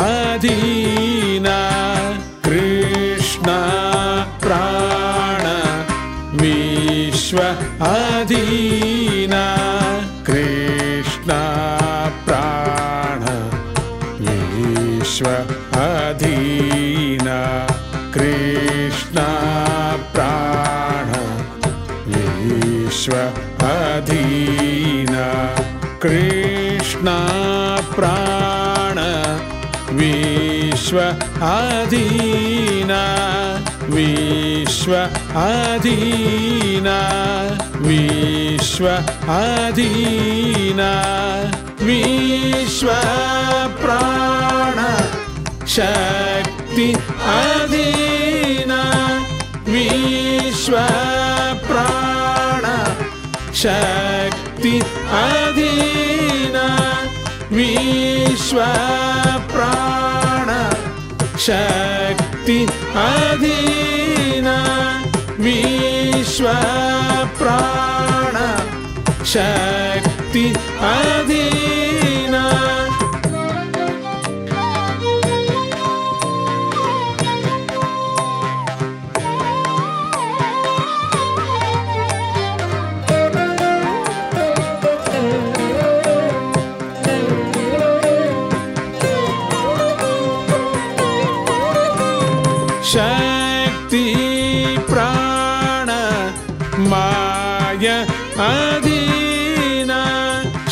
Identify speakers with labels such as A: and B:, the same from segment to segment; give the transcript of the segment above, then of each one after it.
A: अधीना कृष्ण प्राण विश्व अधीना कृष्ण प्राण विश्व अधीना कृष्ण प्राण विश्व अधीना कृष्ण प्राण विश्व अधीना विश्व अधीना विश्व अधीना विश्व प्राण शक्ति अधीना विश्व प्राण शक्ति अधीना विश्व शक्ति अधीना विश्व प्राण शक्ति अधीना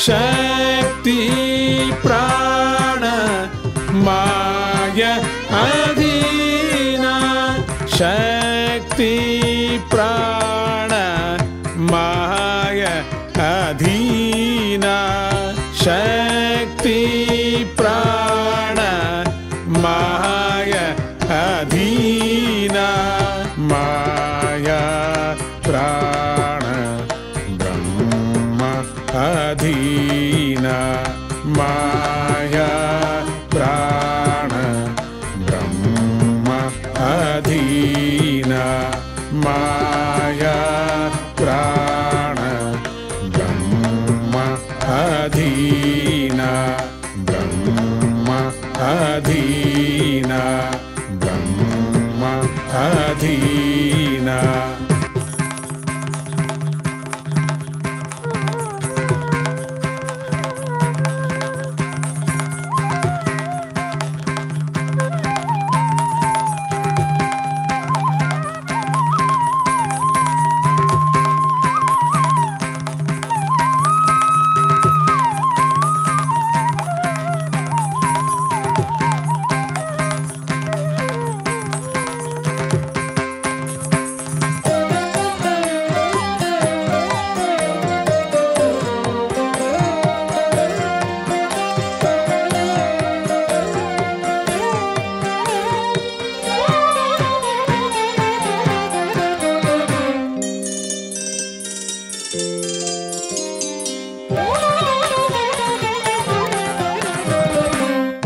A: शक्ति प्राण माय अधीना। शक्ति प्राण माय अधीना। शक्ति प्राण माय अधीना। माया प्राण अधीना माया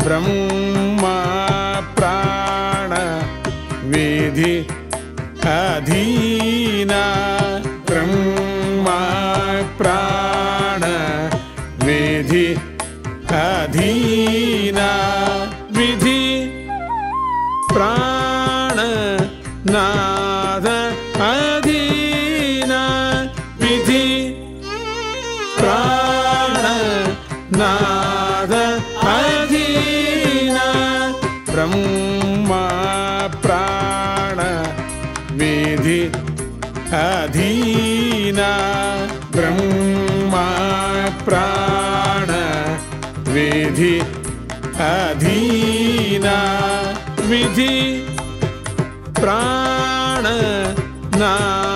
A: ब्रह्मा प्राण विधि अधीना। ब्रह्मा प्राण विधि अधीना। विधि प्राण ना प्राण विधि अधीना। विधि प्राण नाद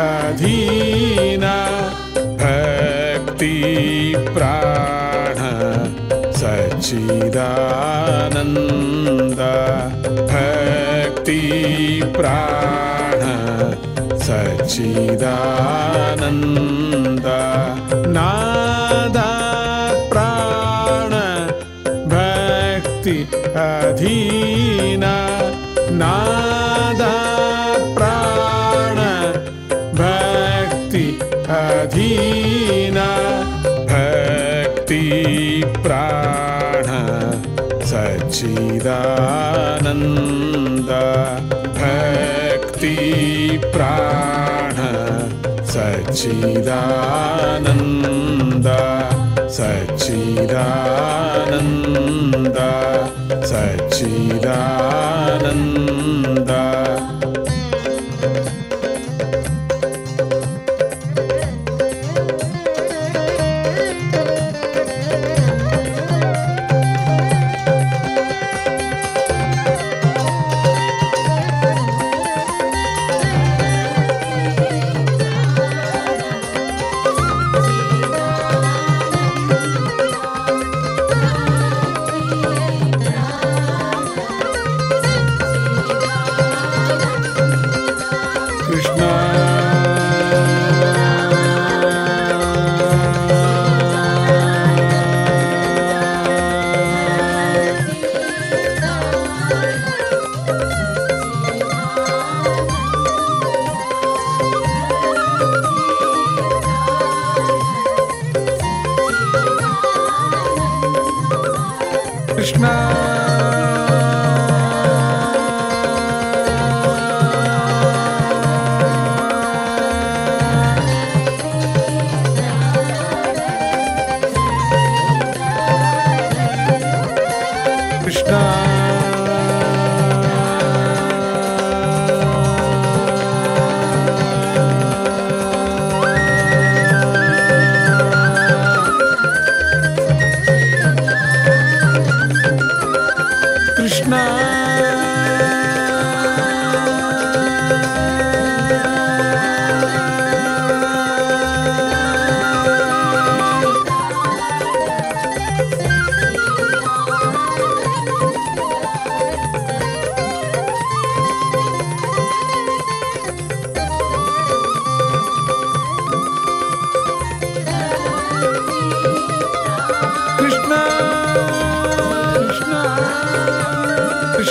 A: अधीना भक्ति प्राण सच्चिदानन्द भक्ति प्राण सच्चिदानन्द नादा प्राण भक्ति अधीना नादा सच्चिदानन्द भक्ति प्राण सच्चिदानन्द सच्चिदानन्द सच्चिदानन्द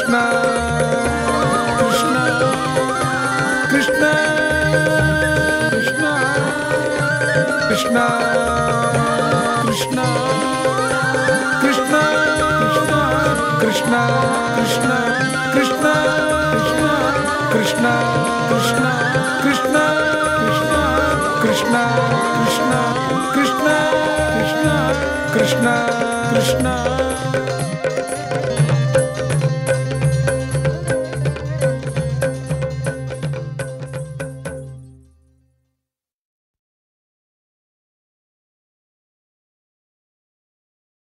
A: कृष्ण कृष्ण कृष्ण कृष्ण कृष्ण कृष्ण कृष्ण कृष्ण कृष्ण कृष्ण कृष्ण कृष्ण कृष्ण कृष्ण कृष्ण कृष्ण कृष्ण कृष्ण कृष्ण